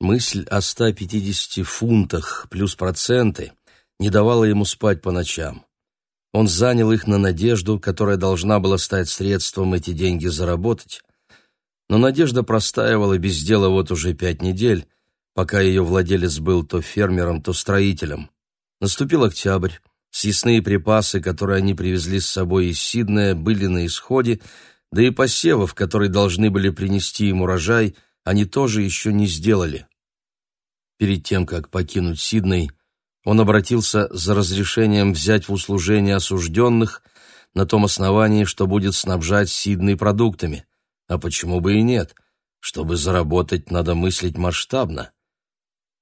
Мысль о 150 фунтах плюс проценты не давала ему спать по ночам. Он занял их на надежду, которая должна была стать средством эти деньги заработать. Но надежда простаивала без дела вот уже пять недель, пока ее владелец был то фермером, то строителем. Наступил октябрь. Съестные припасы, которые они привезли с собой из Сиднея, были на исходе, да и посевов, которые должны были принести им урожай, они тоже еще не сделали. Перед тем, как покинуть Сидней, он обратился за разрешением взять в услужение осужденных на том основании, что будет снабжать Сидней продуктами. А почему бы и нет? Чтобы заработать, надо мыслить масштабно.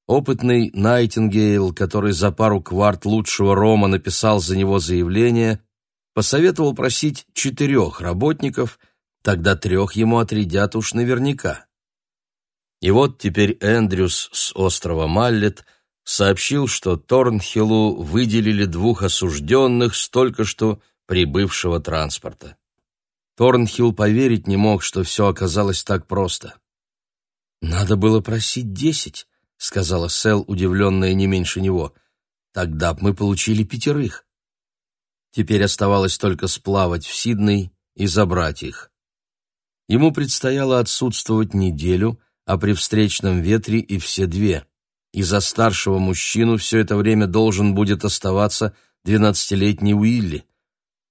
Опытный Найтингейл, который за пару кварт лучшего рома написал за него заявление, посоветовал просить четырех работников, тогда трех ему отрядят уж наверняка. И вот теперь Эндрюс с острова Маллет сообщил, что Торнхиллу выделили двух осужденных с только что прибывшего транспорта. Торнхилл поверить не мог, что все оказалось так просто. «Надо было просить десять», — сказала Сэл, удивленная не меньше него. «Тогда б мы получили пятерых». Теперь оставалось только сплавать в Сидней и забрать их. Ему предстояло отсутствовать неделю, а при встречном ветре и все две. И за старшего мужчину все это время должен будет оставаться двенадцатилетний Уилли.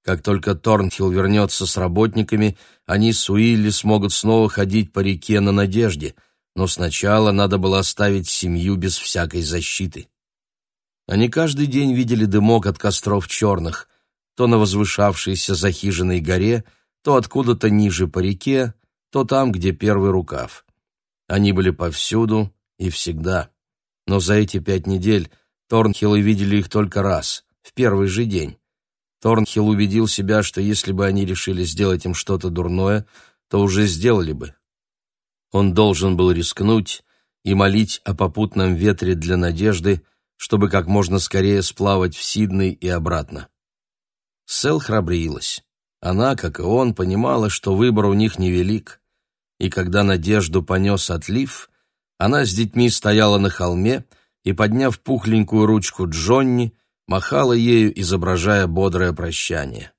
Как только Торнхилл вернется с работниками, они с Уилли смогут снова ходить по реке на надежде, но сначала надо было оставить семью без всякой защиты. Они каждый день видели дымок от костров черных, то на возвышавшейся за хижиной горе, то откуда-то ниже по реке, то там, где первый рукав. Они были повсюду и всегда. Но за эти пять недель Торнхиллы видели их только раз, в первый же день. Торнхилл убедил себя, что если бы они решили сделать им что-то дурное, то уже сделали бы. Он должен был рискнуть и молить о попутном ветре для надежды, чтобы как можно скорее сплавать в Сидней и обратно. Сэл храбрилась. Она, как и он, понимала, что выбор у них невелик и когда Надежду понес отлив, она с детьми стояла на холме и, подняв пухленькую ручку Джонни, махала ею, изображая бодрое прощание.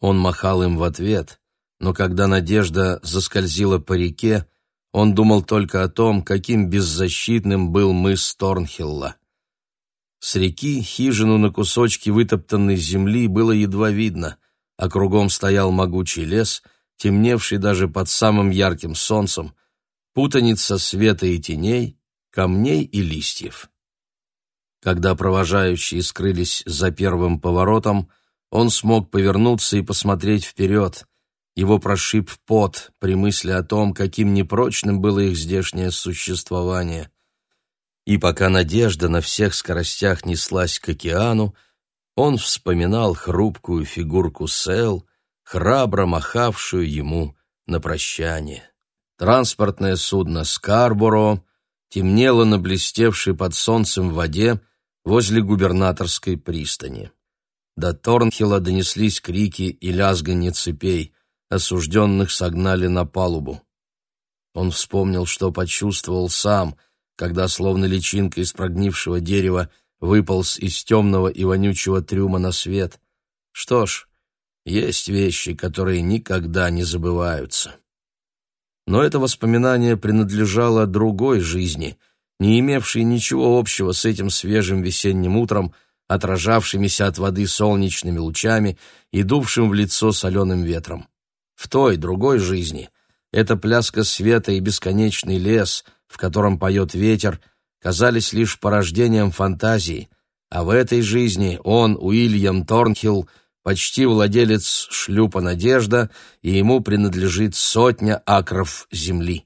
Он махал им в ответ, но когда Надежда заскользила по реке, он думал только о том, каким беззащитным был мыс Торнхилла. С реки хижину на кусочки вытоптанной земли было едва видно, а кругом стоял могучий лес — темневший даже под самым ярким солнцем, путаница света и теней, камней и листьев. Когда провожающие скрылись за первым поворотом, он смог повернуться и посмотреть вперед. Его прошиб пот при мысли о том, каким непрочным было их здешнее существование. И пока надежда на всех скоростях неслась к океану, он вспоминал хрупкую фигурку Сэл, храбро махавшую ему на прощание. Транспортное судно «Скарборо» темнело на блестевшей под солнцем воде возле губернаторской пристани. До Торнхилла донеслись крики и лязганье цепей, осужденных согнали на палубу. Он вспомнил, что почувствовал сам, когда, словно личинка из прогнившего дерева, выполз из темного и вонючего трюма на свет. Что ж, есть вещи, которые никогда не забываются. Но это воспоминание принадлежало другой жизни, не имевшей ничего общего с этим свежим весенним утром, отражавшимися от воды солнечными лучами и дувшим в лицо соленым ветром. В той, другой жизни эта пляска света и бесконечный лес, в котором поет ветер, казались лишь порождением фантазии, а в этой жизни он, Уильям Торнхилл, почти владелец шлюпа «Надежда», и ему принадлежит сотня акров земли.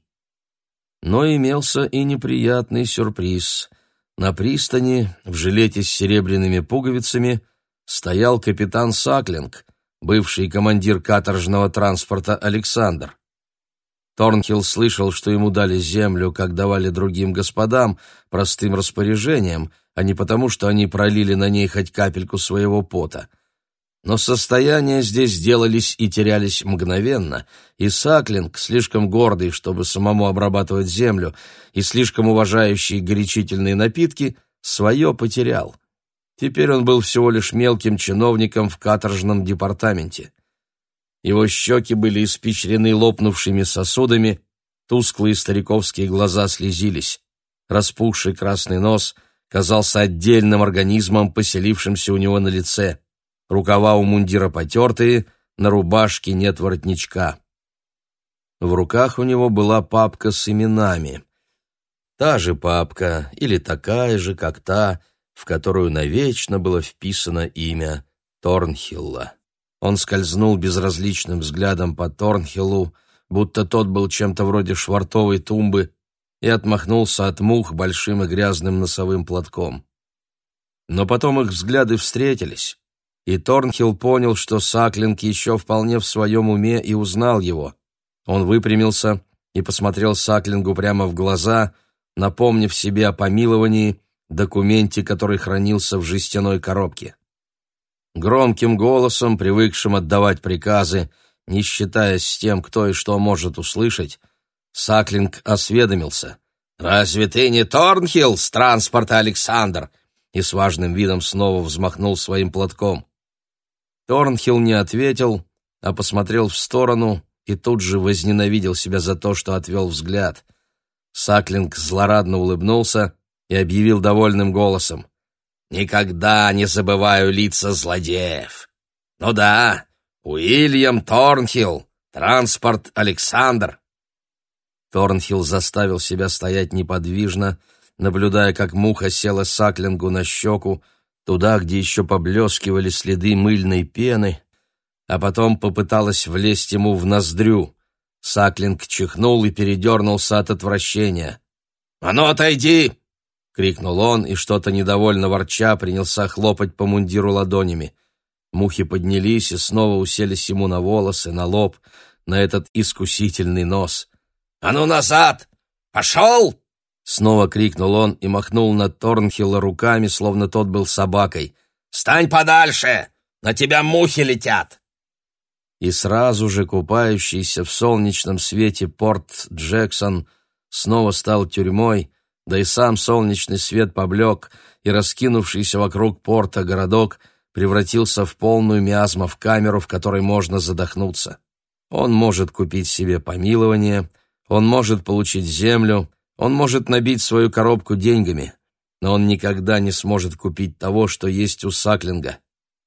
Но имелся и неприятный сюрприз. На пристани, в жилете с серебряными пуговицами, стоял капитан Саклинг, бывший командир каторжного транспорта Александр. Торнхилл слышал, что ему дали землю, как давали другим господам, простым распоряжением, а не потому, что они пролили на ней хоть капельку своего пота — Но состояния здесь делались и терялись мгновенно, и Саклинг, слишком гордый, чтобы самому обрабатывать землю, и слишком уважающий горячительные напитки, свое потерял. Теперь он был всего лишь мелким чиновником в каторжном департаменте. Его щеки были испичрены лопнувшими сосудами, тусклые стариковские глаза слезились. Распухший красный нос казался отдельным организмом, поселившимся у него на лице. Рукава у мундира потертые, на рубашке нет воротничка. В руках у него была папка с именами. Та же папка, или такая же, как та, в которую навечно было вписано имя Торнхилла. Он скользнул безразличным взглядом по Торнхиллу, будто тот был чем-то вроде швартовой тумбы, и отмахнулся от мух большим и грязным носовым платком. Но потом их взгляды встретились, и Торнхилл понял, что Саклинг еще вполне в своем уме и узнал его. Он выпрямился и посмотрел Саклингу прямо в глаза, напомнив себе о помиловании, документе, который хранился в жестяной коробке. Громким голосом, привыкшим отдавать приказы, не считаясь с тем, кто и что может услышать, Саклинг осведомился. «Разве ты не Торнхилл с транспорта Александр?» и с важным видом снова взмахнул своим платком. Торнхилл не ответил, а посмотрел в сторону и тут же возненавидел себя за то, что отвел взгляд. Саклинг злорадно улыбнулся и объявил довольным голосом. Никогда не забываю лица злодеев. Ну да, Уильям Торнхилл, транспорт Александр. Торнхилл заставил себя стоять неподвижно, наблюдая, как муха села Саклингу на щеку, туда, где еще поблескивали следы мыльной пены, а потом попыталась влезть ему в ноздрю. Саклинг чихнул и передернулся от отвращения. «А ну, отойди!» — крикнул он, и что-то недовольно ворча принялся хлопать по мундиру ладонями. Мухи поднялись и снова уселись ему на волосы, на лоб, на этот искусительный нос. «А ну назад! Пошел!» Снова крикнул он и махнул на Торнхилла руками, словно тот был собакой. «Стань подальше! На тебя мухи летят!» И сразу же купающийся в солнечном свете порт Джексон снова стал тюрьмой, да и сам солнечный свет поблек, и раскинувшийся вокруг порта городок превратился в полную миазму в камеру, в которой можно задохнуться. Он может купить себе помилование, он может получить землю, он может набить свою коробку деньгами, но он никогда не сможет купить того, что есть у Саклинга.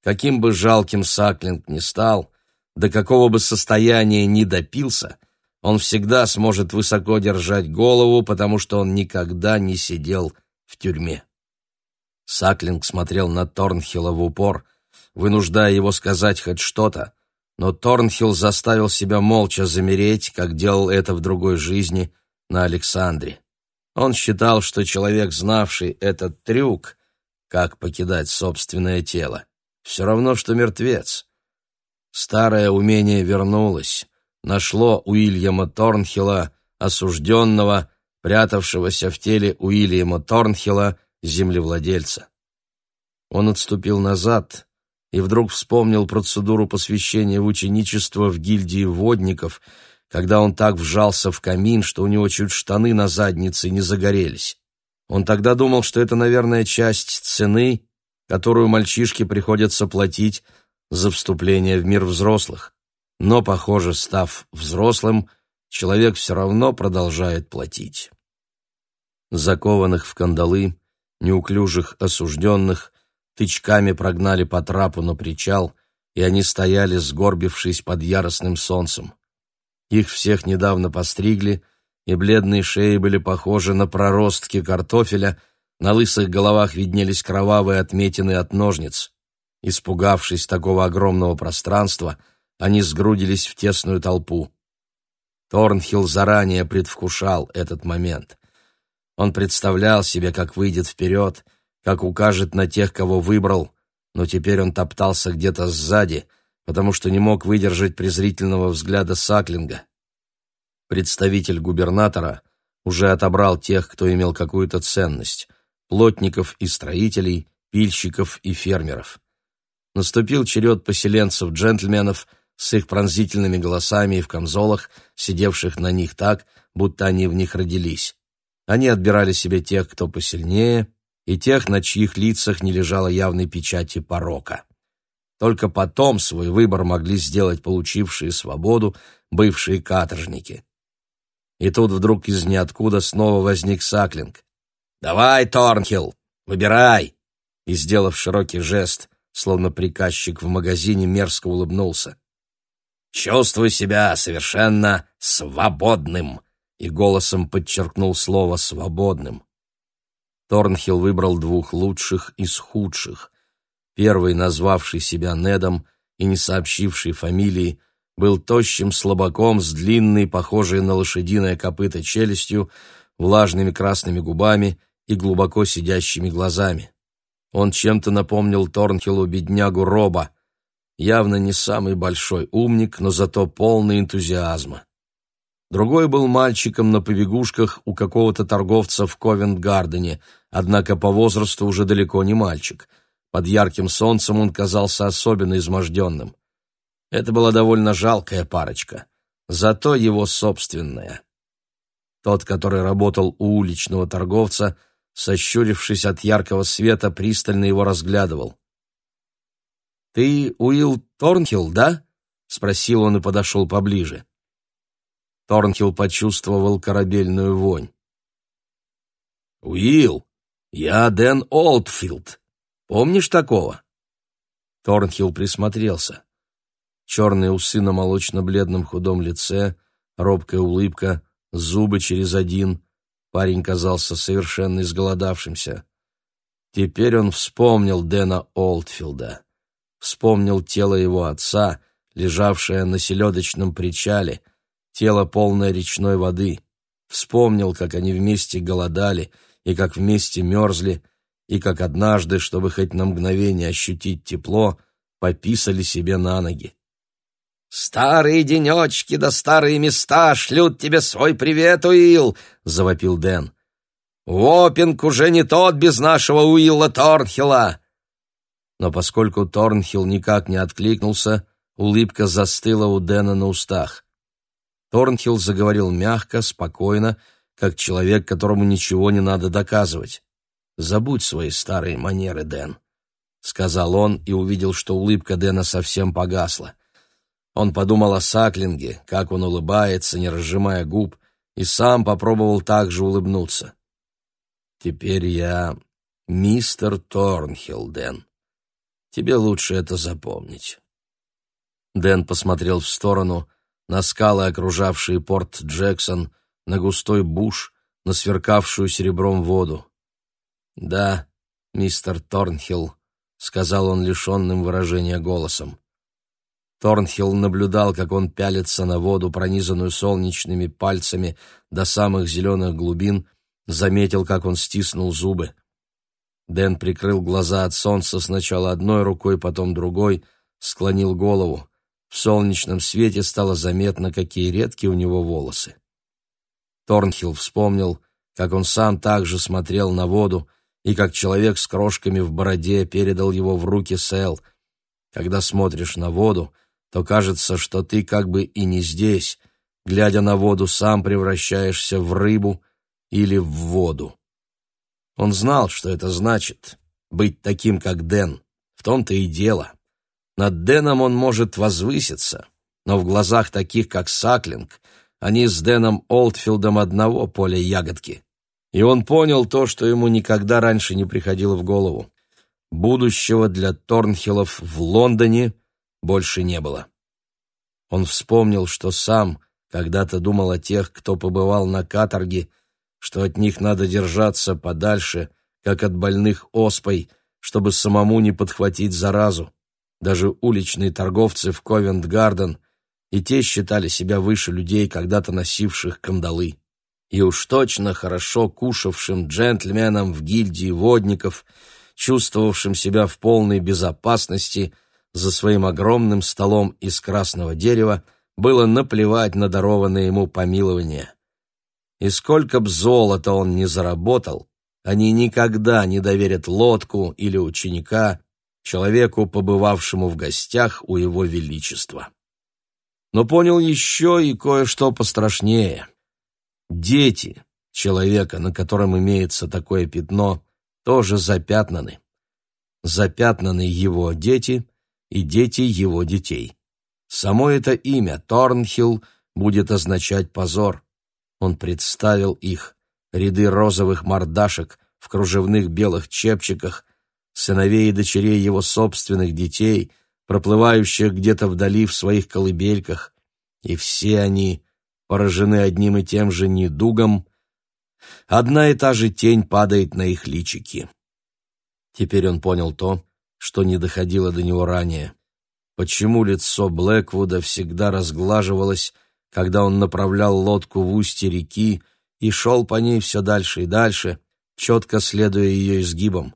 Каким бы жалким Саклинг ни стал, до какого бы состояния ни допился — он всегда сможет высоко держать голову, потому что он никогда не сидел в тюрьме. Саклинг смотрел на Торнхилла в упор, вынуждая его сказать хоть что-то, но Торнхилл заставил себя молча замереть, как делал это в другой жизни на Александре. Он считал, что человек, знавший этот трюк, как покидать собственное тело, все равно, что мертвец. Старое умение вернулось, нашло Уильяма Торнхилла, осужденного, прятавшегося в теле Уильяма Торнхилла, землевладельца. Он отступил назад и вдруг вспомнил процедуру посвящения в ученичество в гильдии водников, когда он так вжался в камин, что у него чуть штаны на заднице не загорелись. Он тогда думал, что это, наверное, часть цены, которую мальчишке приходится платить за вступление в мир взрослых но, похоже, став взрослым, человек все равно продолжает платить. Закованных в кандалы, неуклюжих осужденных, тычками прогнали по трапу на причал, и они стояли, сгорбившись под яростным солнцем. Их всех недавно постригли, и бледные шеи были похожи на проростки картофеля, на лысых головах виднелись кровавые отметины от ножниц. Испугавшись такого огромного пространства, они сгрудились в тесную толпу. Торнхилл заранее предвкушал этот момент. Он представлял себе, как выйдет вперед, как укажет на тех, кого выбрал, но теперь он топтался где-то сзади, потому что не мог выдержать презрительного взгляда Саклинга. Представитель губернатора уже отобрал тех, кто имел какую-то ценность — плотников и строителей, пильщиков и фермеров. Наступил черед поселенцев-джентльменов с их пронзительными голосами и в камзолах, сидевших на них так, будто они в них родились. Они отбирали себе тех, кто посильнее, и тех, на чьих лицах не лежала явной печати порока. Только потом свой выбор могли сделать получившие свободу бывшие каторжники. И тут вдруг из ниоткуда снова возник Саклинг. «Давай, Торнхилл, выбирай!» И, сделав широкий жест, словно приказчик в магазине, мерзко улыбнулся. «Чувствуй себя совершенно свободным!» И голосом подчеркнул слово «свободным». Торнхилл выбрал двух лучших из худших. Первый, назвавший себя Недом и не сообщивший фамилии, был тощим слабаком с длинной, похожей на лошадиное копыто челюстью, влажными красными губами и глубоко сидящими глазами. Он чем-то напомнил Торнхиллу беднягу Роба, явно не самый большой умник, но зато полный энтузиазма. Другой был мальчиком на побегушках у какого-то торговца в Ковент-Гардене, однако по возрасту уже далеко не мальчик. Под ярким солнцем он казался особенно изможденным. Это была довольно жалкая парочка, зато его собственная. Тот, который работал у уличного торговца, сощурившись от яркого света, пристально его разглядывал. «Ты Уилл Торнхилл, да?» — спросил он и подошел поближе. Торнхилл почувствовал корабельную вонь. «Уилл, я Дэн Олдфилд. Помнишь такого?» Торнхилл присмотрелся черные усы на молочно-бледном худом лице, робкая улыбка, зубы через один. Парень казался совершенно изголодавшимся. Теперь он вспомнил Дэна Олдфилда. Вспомнил тело его отца, лежавшее на селедочном причале, тело, полное речной воды. Вспомнил, как они вместе голодали и как вместе мерзли, и как однажды, чтобы хоть на мгновение ощутить тепло, пописали себе на ноги. «Старые денечки да старые места шлют тебе свой привет, Уилл!» — завопил Дэн. «Уоппинг уже не тот без нашего Уилла Торнхилла!» Но поскольку Торнхилл никак не откликнулся, улыбка застыла у Дэна на устах. Торнхилл заговорил мягко, спокойно, как человек, которому ничего не надо доказывать. «Забудь свои старые манеры, Дэн», — сказал он и увидел, что улыбка Дэна совсем погасла. Он подумал о Саклинге, как он улыбается, не разжимая губ, и сам попробовал также улыбнуться. «Теперь я мистер Торнхилл, Дэн. Тебе лучше это запомнить». Дэн посмотрел в сторону, на скалы, окружавшие порт Джексон, на густой буш, на сверкавшую серебром воду. «Да, мистер Торнхилл», — сказал он лишенным выражения голосом. Торнхилл наблюдал, как он пялится на воду, пронизанную солнечными пальцами до самых зеленых глубин, заметил, как он стиснул зубы. Дэн прикрыл глаза от солнца сначала одной рукой, потом другой, склонил голову. В солнечном свете стало заметно, какие редкие у него волосы. Торнхилл вспомнил, как он сам также смотрел на воду, и как человек с крошками в бороде передал его в руки Сэл. Когда смотришь на воду, то кажется, что ты как бы и не здесь, глядя на воду, сам превращаешься в рыбу или в воду. Он знал, что это значит — быть таким, как Дэн. В том-то и дело. Над Дэном он может возвыситься, но в глазах таких, как Саклинг, они с Дэном Олдфилдом одного поля ягодки. И он понял то, что ему никогда раньше не приходило в голову. Будущего для Торнхиллов в Лондоне больше не было. Он вспомнил, что сам когда-то думал о тех, кто побывал на каторге, что от них надо держаться подальше, как от больных оспой, чтобы самому не подхватить заразу. Даже уличные торговцы в Ковент-Гарден и те считали себя выше людей, когда-то носивших кандалы. И уж точно хорошо кушавшим джентльменам в гильдии водников, чувствовавшим себя в полной безопасности – за своим огромным столом из красного дерева было наплевать на дарованное ему помилование. И сколько б золота он не заработал, они никогда не доверят лодку или ученика, человеку, побывавшему в гостях у его величества. Но понял еще и кое-что пострашнее. Дети человека, на котором имеется такое пятно, тоже запятнаны. Запятнаны его дети и дети его детей. Само это имя, Торнхилл, будет означать позор. Он представил их, ряды розовых мордашек в кружевных белых чепчиках, сыновей и дочерей его собственных детей, проплывающих где-то вдали в своих колыбельках, и все они поражены одним и тем же недугом, одна и та же тень падает на их личики. Теперь он понял то, что не доходило до него ранее. Почему лицо Блэквуда всегда разглаживалось, когда он направлял лодку в устье реки и шел по ней все дальше и дальше, четко следуя ее изгибам.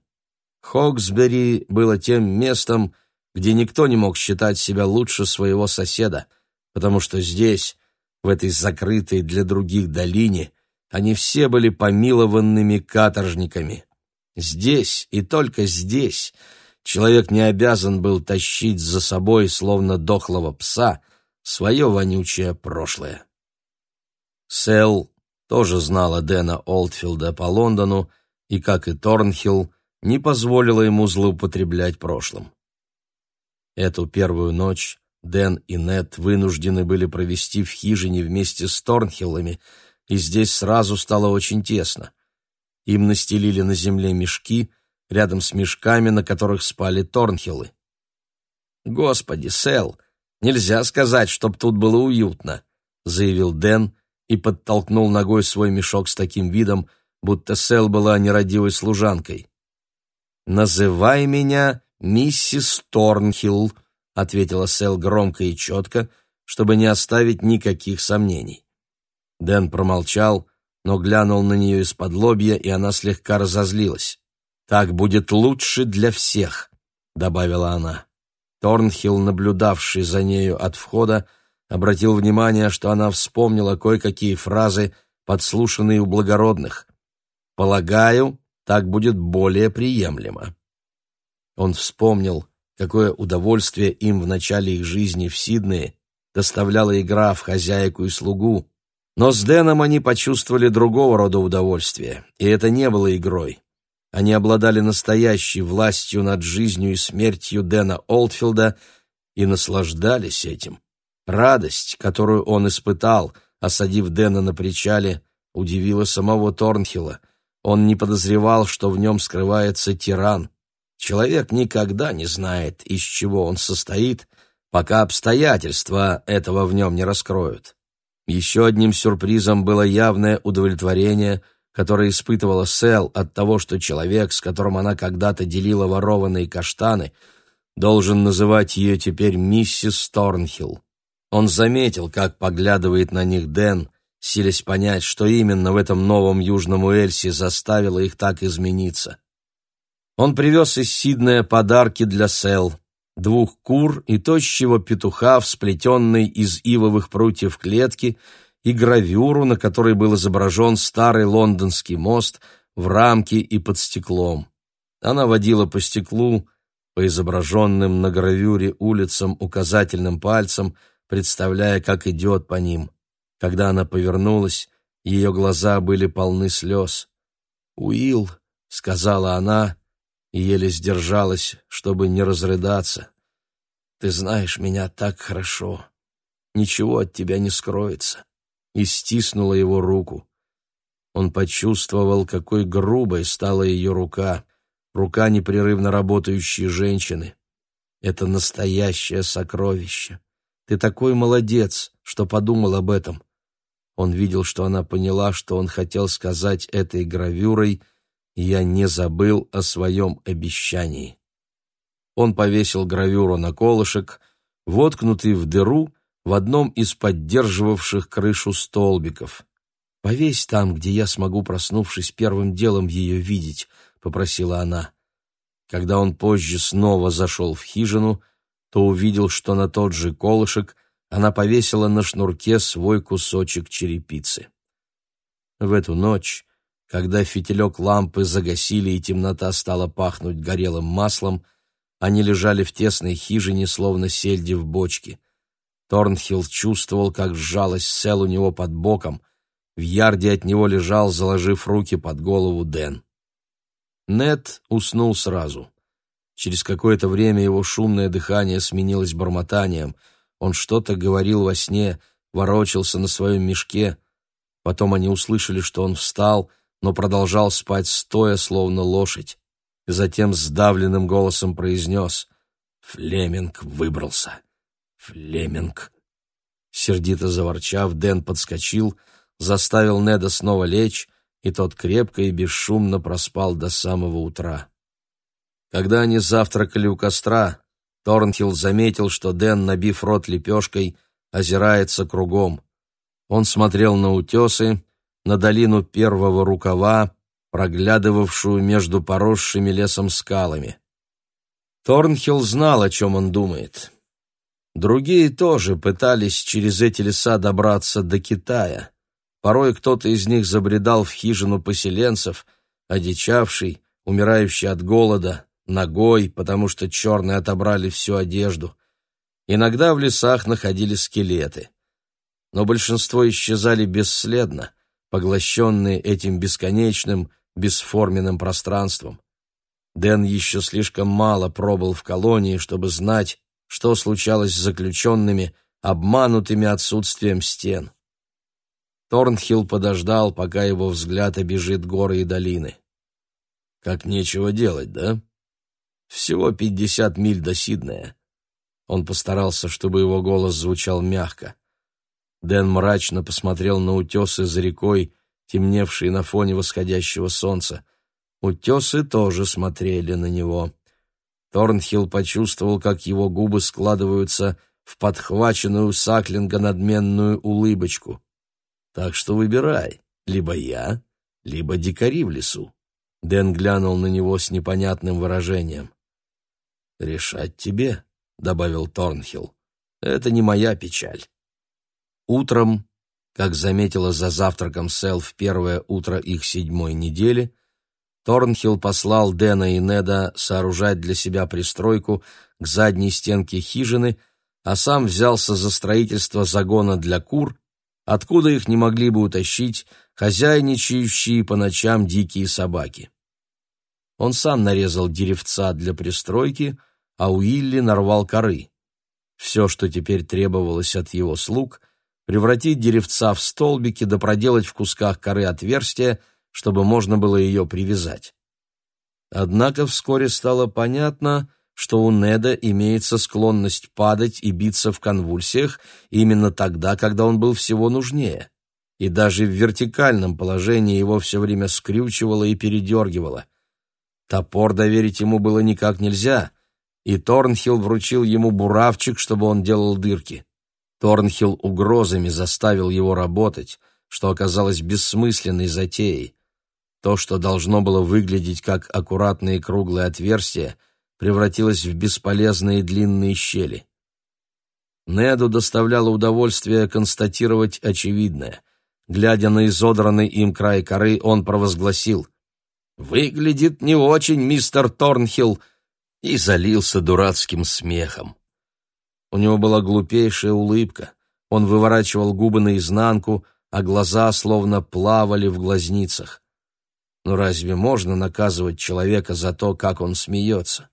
Хоксбери было тем местом, где никто не мог считать себя лучше своего соседа, потому что здесь, в этой закрытой для других долине, они все были помилованными каторжниками. Здесь и только здесь человек не обязан был тащить за собой, словно дохлого пса, свое вонючее прошлое. Сэл тоже знала Дэна Олдфилда по Лондону и, как и Торнхилл, не позволила ему злоупотреблять прошлым. Эту первую ночь Дэн и Нет вынуждены были провести в хижине вместе с Торнхиллами, и здесь сразу стало очень тесно. Им настелили на земле мешки, рядом с мешками, на которых спали Торнхиллы. «Господи, Сэл, нельзя сказать, чтоб тут было уютно», — заявил Дэн и подтолкнул ногой свой мешок с таким видом, будто Сэл была нерадивой служанкой. «Называй меня миссис Торнхилл», — ответила Сэл громко и четко, чтобы не оставить никаких сомнений. Дэн промолчал, но глянул на нее из-под лобья, и она слегка разозлилась. «Так будет лучше для всех», — добавила она. Торнхилл, наблюдавший за нею от входа, обратил внимание, что она вспомнила кое-какие фразы, подслушанные у благородных. «Полагаю, так будет более приемлемо». Он вспомнил, какое удовольствие им в начале их жизни в Сиднее доставляла игра в хозяйку и слугу. Но с Дэном они почувствовали другого рода удовольствие, и это не было игрой. Они обладали настоящей властью над жизнью и смертью Дэна Олдфилда и наслаждались этим. Радость, которую он испытал, осадив Дэна на причале, удивила самого Торнхилла. Он не подозревал, что в нем скрывается тиран. Человек никогда не знает, из чего он состоит, пока обстоятельства этого в нем не раскроют. Еще одним сюрпризом было явное удовлетворение, которое испытывала Сэл от того, что человек, с которым она когда-то делила ворованные каштаны, должен называть ее теперь миссис Торнхилл. Он заметил, как поглядывает на них Дэн, силясь понять, что именно в этом новом Южном Уэльсе заставило их так измениться. Он привез из Сиднея подарки для Сэл, двух кур и тощего петуха в сплетенной из ивовых прутьев клетки и гравюру, на которой был изображен старый лондонский мост в рамке и под стеклом. Она водила по стеклу, по изображенным на гравюре улицам указательным пальцем, представляя, как идет по ним. Когда она повернулась, ее глаза были полны слез. «Уилл», — сказала она, и еле сдержалась, чтобы не разрыдаться. «Ты знаешь меня так хорошо. Ничего от тебя не скроется». И стиснула его руку. Он почувствовал, какой грубой стала ее рука, рука непрерывно работающей женщины. Это настоящее сокровище. Ты такой молодец, что подумал об этом. Он видел, что она поняла, что он хотел сказать этой гравюрой «Я не забыл о своем обещании». Он повесил гравюру на колышек, воткнутый в дыру в одном из поддерживавших крышу столбиков. «Повесь там, где я смогу, проснувшись, первым делом ее видеть», — попросила она. Когда он позже снова зашел в хижину, то увидел, что на тот же колышек она повесила на шнурке свой кусочек черепицы. В эту ночь, когда фитилек лампы загасили и темнота стала пахнуть горелым маслом, Они лежали в тесной хижине, словно сельди в бочке. Торнхилл чувствовал, как сжалась Сел у него под боком. В ярде от него лежал, заложив руки под голову, Дэн. Нед уснул сразу. Через какое-то время его шумное дыхание сменилось бормотанием. Он что-то говорил во сне, ворочался на своем мешке. Потом они услышали, что он встал, но продолжал спать стоя, словно лошадь. И затем сдавленным голосом произнес «Флеминг выбрался! Флеминг!» Сердито заворчав, Дэн подскочил, заставил Неда снова лечь, и тот крепко и бесшумно проспал до самого утра. Когда они завтракали у костра, Торнхилл заметил, что Дэн, набив рот лепешкой, озирается кругом. Он смотрел на утесы, на долину первого рукава, проглядывавшую между поросшими лесом скалами. Торнхилл знал, о чем он думает. Другие тоже пытались через эти леса добраться до Китая. Порой кто-то из них забредал в хижину поселенцев, одичавший, умирающий от голода, ногой, потому что черные отобрали всю одежду. Иногда в лесах находили скелеты. Но большинство исчезали бесследно, поглощенные этим бесконечным, бесформенным пространством. Дэн еще слишком мало пробыл в колонии, чтобы знать, что случалось с заключенными, обманутыми отсутствием стен. Торнхилл подождал, пока его взгляд обежит горы и долины. «Как нечего делать, да? Всего пятьдесят миль до Сиднея». Он постарался, чтобы его голос звучал мягко. Дэн мрачно посмотрел на утесы за рекой, темневшие на фоне восходящего солнца. Утесы тоже смотрели на него. Торнхилл почувствовал, как его губы складываются в подхваченную Саклинга надменную улыбочку. Так что выбирай, либо я, либо дикари в лесу. Дэн глянул на него с непонятным выражением. «Решать тебе», — добавил Торнхилл. «Это не моя печаль». Утром, как заметила за завтраком Сэл в первое утро их седьмой недели, Торнхилл послал Дэна и Неда сооружать для себя пристройку к задней стенке хижины, а сам взялся за строительство загона для кур откуда их не могли бы утащить хозяйничающие по ночам дикие собаки. Он сам нарезал деревца для пристройки, а Уилли нарвал коры. Все, что теперь требовалось от его слуг, превратить деревца в столбики да проделать в кусках коры отверстия, чтобы можно было ее привязать. Однако вскоре стало понятно, что у Неда имеется склонность падать и биться в конвульсиях именно тогда, когда он был всего нужнее. И даже в вертикальном положении его все время скрючивало и передергивало. Топор доверить ему было никак нельзя, и Торнхилл вручил ему буравчик, чтобы он делал дырки. Торнхилл угрозами заставил его работать, что оказалось бессмысленной затеей. То, что должно было выглядеть как аккуратные круглые отверстия, превратилась в бесполезные длинные щели. Неду доставляло удовольствие констатировать очевидное. Глядя на изодранный им край коры, он провозгласил «Выглядит не очень, мистер Торнхилл!» и залился дурацким смехом. У него была глупейшая улыбка. Он выворачивал губы наизнанку, а глаза словно плавали в глазницах. Но разве можно наказывать человека за то, как он смеется?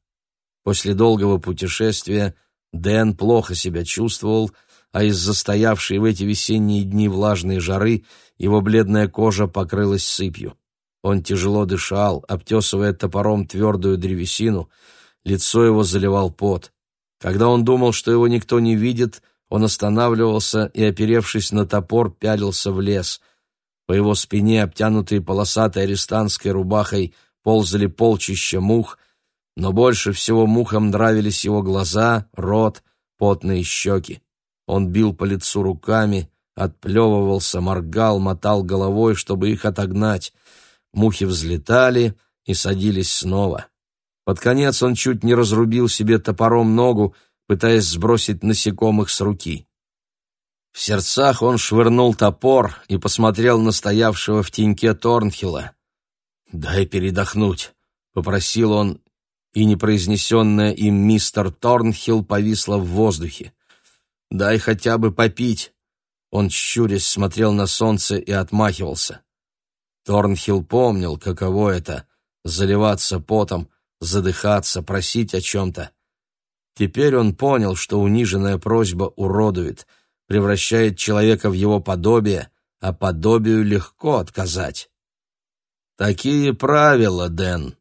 После долгого путешествия Дэн плохо себя чувствовал, а из-за стоявшей в эти весенние дни влажной жары его бледная кожа покрылась сыпью. Он тяжело дышал, обтесывая топором твердую древесину, лицо его заливал пот. Когда он думал, что его никто не видит, он останавливался и, оперевшись на топор, пялился в лес. По его спине, обтянутой полосатой арестантской рубахой, ползали полчища мух, но больше всего мухам нравились его глаза, рот, потные щеки. Он бил по лицу руками, отплевывался, моргал, мотал головой, чтобы их отогнать. Мухи взлетали и садились снова. Под конец он чуть не разрубил себе топором ногу, пытаясь сбросить насекомых с руки. В сердцах он швырнул топор и посмотрел на стоявшего в теньке Торнхилла. «Дай передохнуть», — попросил он и непроизнесенное им мистер Торнхилл повисло в воздухе. «Дай хотя бы попить!» Он, щурясь, смотрел на солнце и отмахивался. Торнхилл помнил, каково это — заливаться потом, задыхаться, просить о чем-то. Теперь он понял, что униженная просьба уродует, превращает человека в его подобие, а подобию легко отказать. Такие правила, Дэн.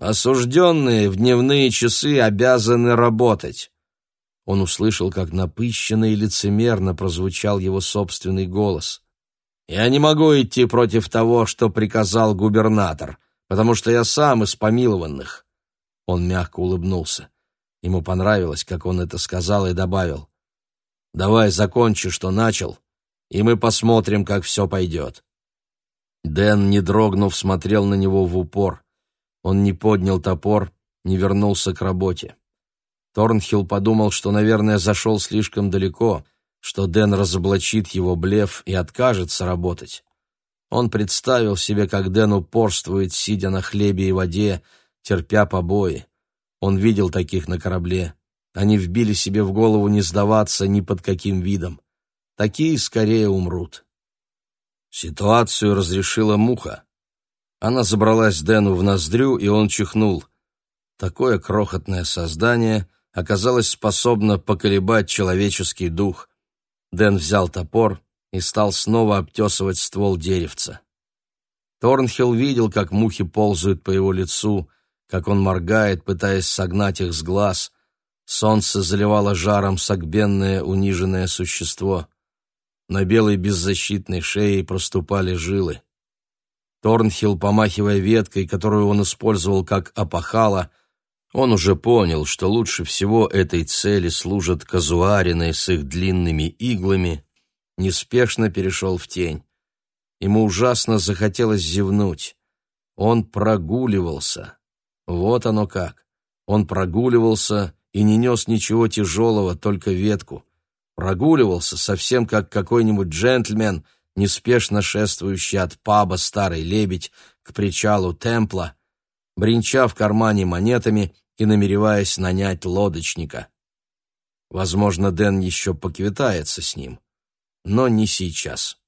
Осужденные в дневные часы обязаны работать. Он услышал, как напыщенно и лицемерно прозвучал его собственный голос. «Я не могу идти против того, что приказал губернатор, потому что я сам из помилованных». Он мягко улыбнулся. Ему понравилось, как он это сказал и добавил. «Давай закончи, что начал, и мы посмотрим, как все пойдет». Дэн, не дрогнув, смотрел на него в упор. Он не поднял топор, не вернулся к работе. Торнхилл подумал, что, наверное, зашел слишком далеко, что Дэн разоблачит его блеф и откажется работать. Он представил себе, как Дэн упорствует, сидя на хлебе и воде, терпя побои. Он видел таких на корабле. Они вбили себе в голову не сдаваться ни под каким видом. Такие скорее умрут. Ситуацию разрешила муха. Она забралась Дэну в ноздрю, и он чихнул. Такое крохотное создание оказалось способно поколебать человеческий дух. Дэн взял топор и стал снова обтесывать ствол деревца. Торнхилл видел, как мухи ползают по его лицу, как он моргает, пытаясь согнать их с глаз. Солнце заливало жаром согбенное, униженное существо. На белой беззащитной шее проступали жилы. Торнхилл, помахивая веткой, которую он использовал как опахало, он уже понял, что лучше всего этой цели служат казуарины с их длинными иглами, неспешно перешел в тень. Ему ужасно захотелось зевнуть. Он прогуливался. Вот оно как. Он прогуливался и не нес ничего тяжелого, только ветку. Прогуливался, совсем как какой-нибудь джентльмен, неспешно шествующий от паба «Старый лебедь» к причалу Темпла, бренча в кармане монетами и намереваясь нанять лодочника. Возможно, Дэн еще поквитается с ним, но не сейчас.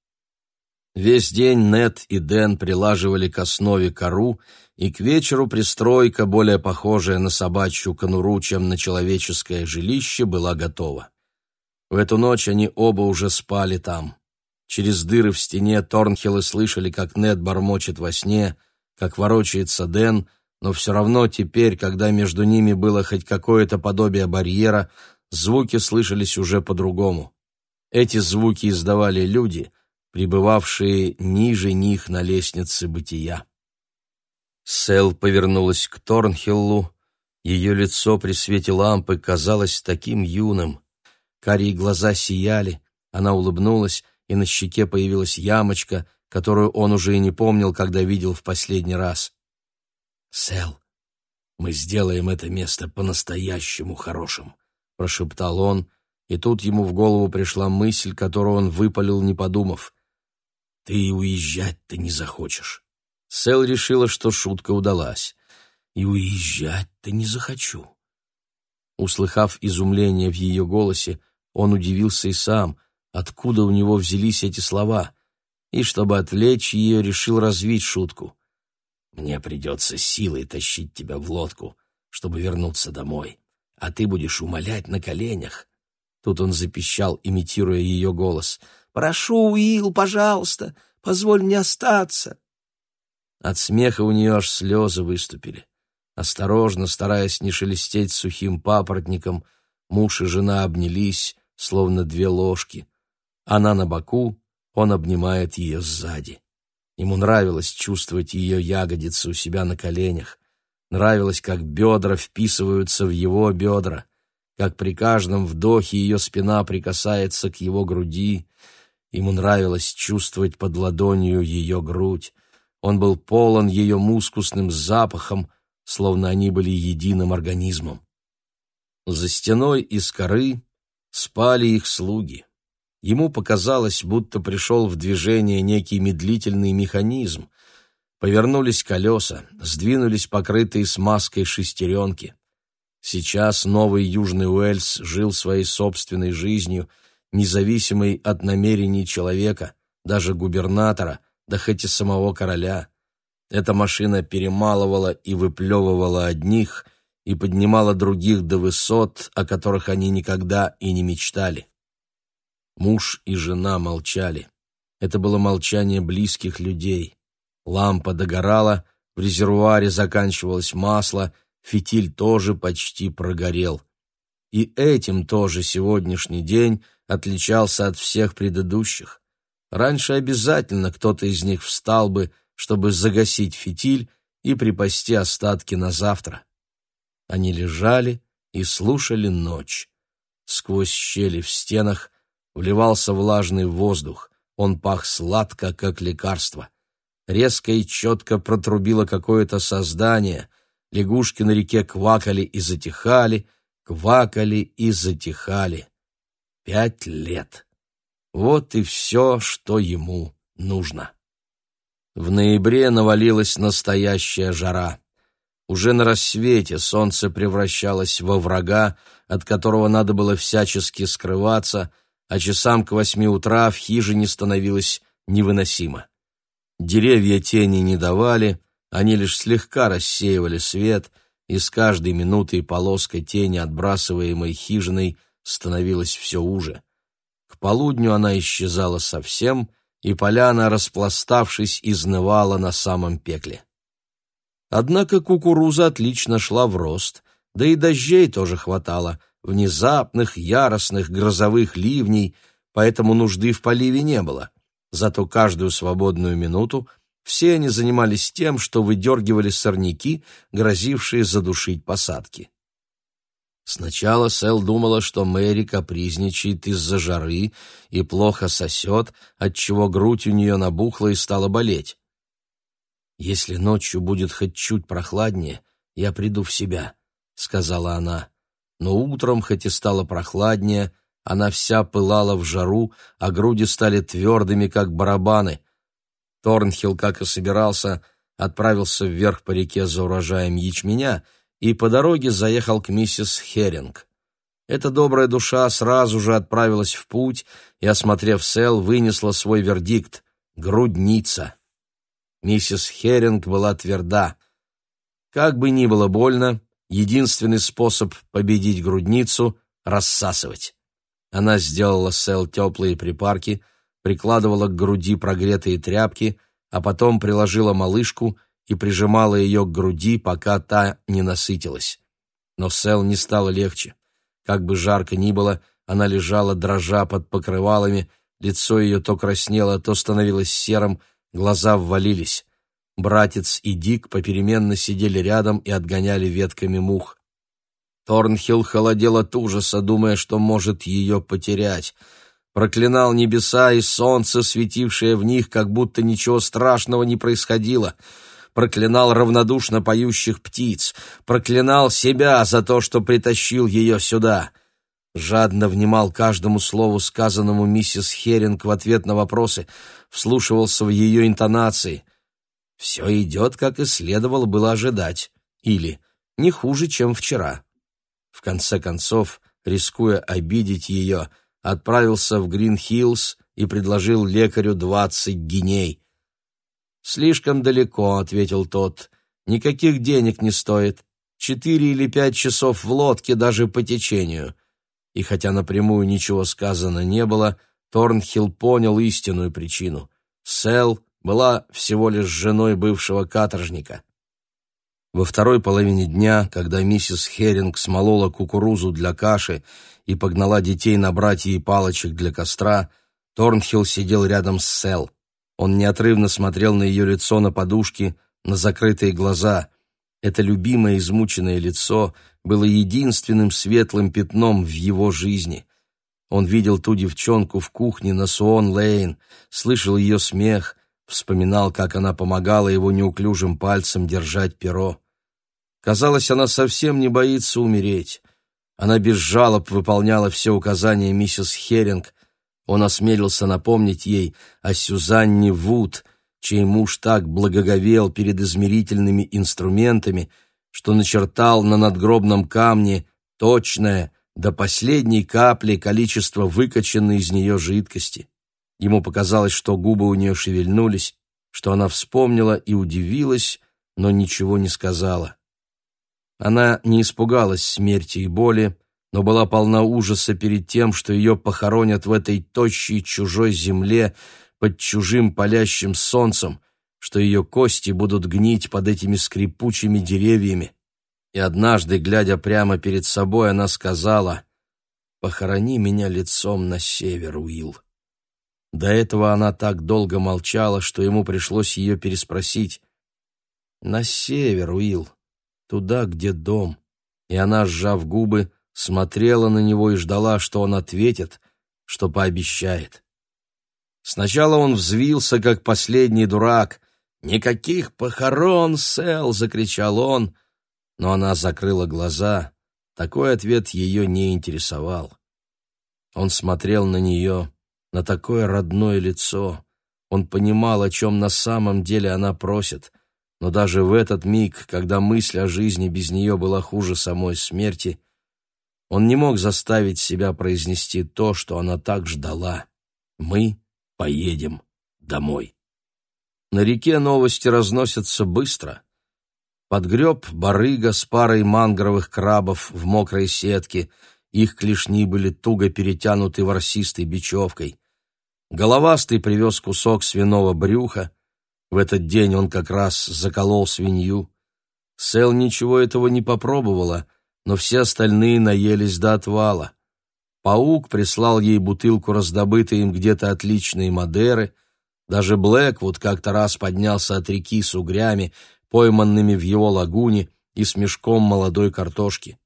Весь день Нет и Дэн прилаживали к основе кору, и к вечеру пристройка, более похожая на собачью конуру, чем на человеческое жилище, была готова. В эту ночь они оба уже спали там. Через дыры в стене Торнхиллы слышали, как Нед бормочет во сне, как ворочается Дэн, но все равно теперь, когда между ними было хоть какое-то подобие барьера, звуки слышались уже по-другому. Эти звуки издавали люди — пребывавшие ниже них на лестнице бытия. Сэл повернулась к Торнхиллу. Ее лицо при свете лампы казалось таким юным. Карие глаза сияли, она улыбнулась, и на щеке появилась ямочка, которую он уже и не помнил, когда видел в последний раз. «Сэл, мы сделаем это место по-настоящему хорошим», — прошептал он, и тут ему в голову пришла мысль, которую он выпалил, не подумав. Ты и уезжать-то не захочешь. Сэл решила, что шутка удалась. И уезжать-то не захочу. Услыхав изумление в ее голосе, он удивился и сам, откуда у него взялись эти слова, и, чтобы отвлечь ее, решил развить шутку. «Мне придется силой тащить тебя в лодку, чтобы вернуться домой, а ты будешь умолять на коленях». Тут он запищал, имитируя ее голос — Прошу, Уилл, пожалуйста, позволь мне остаться. От смеха у нее аж слезы выступили. Осторожно, стараясь не шелестеть сухим папоротником, муж и жена обнялись, словно две ложки. Она на боку, он обнимает ее сзади. Ему нравилось чувствовать ее ягодицы у себя на коленях. Нравилось, как бедра вписываются в его бедра, как при каждом вдохе ее спина прикасается к его груди, Ему нравилось чувствовать под ладонью ее грудь. Он был полон ее мускусным запахом, словно они были единым организмом. За стеной из коры спали их слуги. Ему показалось, будто пришел в движение некий медлительный механизм. Повернулись колеса, сдвинулись покрытые смазкой шестеренки. Сейчас новый Южный Уэльс жил своей собственной жизнью, независимой от намерений человека, даже губернатора, да хоть и самого короля. Эта машина перемалывала и выплевывала одних и поднимала других до высот, о которых они никогда и не мечтали. Муж и жена молчали. Это было молчание близких людей. Лампа догорала, в резервуаре заканчивалось масло, фитиль тоже почти прогорел. И этим тоже сегодняшний день отличался от всех предыдущих. Раньше обязательно кто-то из них встал бы, чтобы загасить фитиль и припасти остатки на завтра. Они лежали и слушали ночь. Сквозь щели в стенах вливался влажный воздух, он пах сладко, как лекарство резко и четко протрубило какое-то создание. Лягушки на реке квакали и затихали, квакали и затихали. Пять лет. Вот и все, что ему нужно. В ноябре навалилась настоящая жара. Уже на рассвете солнце превращалось во врага, от которого надо было всячески скрываться, а часам к восьми утра в хижине становилось невыносимо. Деревья тени не давали, они лишь слегка рассеивали свет, и с каждой минутой полоска тени, отбрасываемой хижиной, становилась все уже. К полудню она исчезала совсем, и поляна, распластавшись, изнывала на самом пекле. Однако кукуруза отлично шла в рост, да и дождей тоже хватало, внезапных, яростных, грозовых ливней, поэтому нужды в поливе не было. Зато каждую свободную минуту все они занимались тем, что выдергивали сорняки, грозившие задушить посадки. Сначала Сэл думала, что Мэри капризничает из-за жары и плохо сосет, отчего грудь у нее набухла и стала болеть. «Если ночью будет хоть чуть прохладнее, я приду в себя», — сказала она. Но утром, хоть и стало прохладнее, она вся пылала в жару, а груди стали твердыми, как барабаны. Торнхилл, как и собирался, отправился вверх по реке за урожаем ячменя и по дороге заехал к миссис Херинг. Эта добрая душа сразу же отправилась в путь и, осмотрев Сел, вынесла свой вердикт — грудница. Миссис Херинг была тверда. Как бы ни было больно, единственный способ победить грудницу — рассасывать. Она сделала Сэл теплые припарки, прикладывала к груди прогретые тряпки, а потом приложила малышку и прижимала ее к груди, пока та не насытилась. Но Сэл не стало легче. Как бы жарко ни было, она лежала дрожа под покрывалами, лицо ее то краснело, то становилось серым, глаза ввалились. Братец и Дик попеременно сидели рядом и отгоняли ветками мух. Торнхилл холодел от ужаса, думая, что может ее потерять. Проклинал небеса и солнце, светившее в них, как будто ничего страшного не происходило. Проклинал равнодушно поющих птиц. Проклинал себя за то, что притащил ее сюда. Жадно внимал каждому слову, сказанному миссис Херинг в ответ на вопросы, вслушивался в ее интонации. Все идет, как и следовало было ожидать. Или не хуже, чем вчера. В конце концов, рискуя обидеть ее, отправился в Грин-Хиллз и предложил лекарю двадцать гиней. «Слишком далеко», — ответил тот. «Никаких денег не стоит. Четыре или пять часов в лодке даже по течению». И хотя напрямую ничего сказано не было, Торнхилл понял истинную причину. Сэл была всего лишь женой бывшего каторжника. Во второй половине дня, когда миссис Херинг смолола кукурузу для каши и погнала детей набрать ей палочек для костра, Торнхилл сидел рядом с Сэл. Он неотрывно смотрел на ее лицо на подушке, на закрытые глаза. Это любимое измученное лицо было единственным светлым пятном в его жизни. Он видел ту девчонку в кухне на Суон-Лейн, слышал ее смех, вспоминал, как она помогала его неуклюжим пальцем держать перо. Казалось, она совсем не боится умереть. Она без жалоб выполняла все указания миссис Херинг. Он осмелился напомнить ей о Сюзанне Вуд, чей муж так благоговел перед измерительными инструментами, что начертал на надгробном камне точное, до последней капли количество выкачанной из нее жидкости. Ему показалось, что губы у нее шевельнулись, что она вспомнила и удивилась, но ничего не сказала. Она не испугалась смерти и боли, но была полна ужаса перед тем, что ее похоронят в этой тощей чужой земле под чужим палящим солнцем, что ее кости будут гнить под этими скрипучими деревьями. И однажды, глядя прямо перед собой, она сказала, «Похорони меня лицом на север, Уилл». До этого она так долго молчала, что ему пришлось ее переспросить. «На север, Уилл, туда, где дом». И она, сжав губы, смотрела на него и ждала, что он ответит, что пообещает. Сначала он взвился, как последний дурак. «Никаких похорон, Сэл!» — закричал он. Но она закрыла глаза. Такой ответ ее не интересовал. Он смотрел на нее, на такое родное лицо. Он понимал, о чем на самом деле она просит. Но даже в этот миг, когда мысль о жизни без нее была хуже самой смерти, он не мог заставить себя произнести то, что она так ждала. «Мы поедем домой». На реке новости разносятся быстро. Подгреб барыга с парой мангровых крабов в мокрой сетке. Их клешни были туго перетянуты ворсистой бечевкой. Головастый привез кусок свиного брюха. В этот день он как раз заколол свинью. Сэл ничего этого не попробовала — но все остальные наелись до отвала. Паук прислал ей бутылку раздобытой им где-то отличной Мадеры. Даже Блэквуд как-то раз поднялся от реки с угрями, пойманными в его лагуне, и с мешком молодой картошки.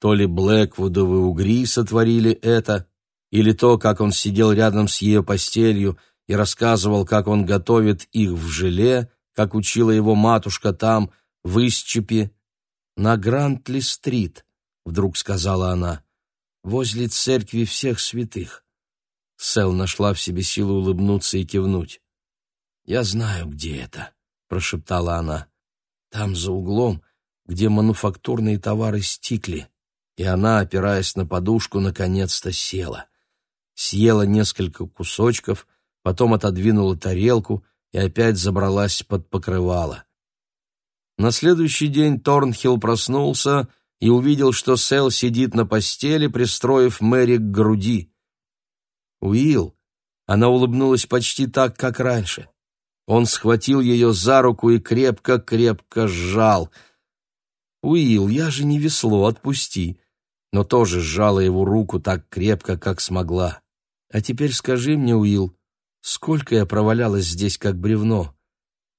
То ли Блэквудовы угри сотворили это, или то, как он сидел рядом с ее постелью и рассказывал, как он готовит их в желе, как учила его матушка там, в Исчепе, на Грантли-стрит, вдруг сказала она, возле церкви всех святых. Сэл нашла в себе силу улыбнуться и кивнуть. «Я знаю, где это», — прошептала она. «Там, за углом, где мануфактурные товары стикли». И она, опираясь на подушку, наконец-то села. Съела несколько кусочков, потом отодвинула тарелку и опять забралась под покрывало. На следующий день Торнхилл проснулся и увидел, что Сэл сидит на постели, пристроив Мэри к груди. «Уилл!» Она улыбнулась почти так, как раньше. Он схватил ее за руку и крепко-крепко сжал. «Уилл, я же не весло, отпусти!» Но тоже сжала его руку так крепко, как смогла. «А теперь скажи мне, Уилл, сколько я провалялась здесь, как бревно?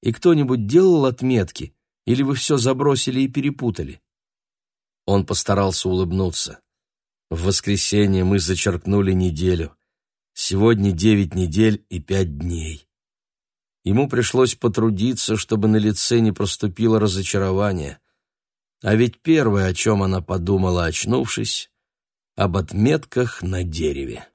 И кто-нибудь делал отметки?» Или вы все забросили и перепутали?» Он постарался улыбнуться. В воскресенье мы зачеркнули неделю. Сегодня девять недель и пять дней. Ему пришлось потрудиться, чтобы на лице не проступило разочарование. А ведь первое, о чем она подумала, очнувшись, об отметках на дереве.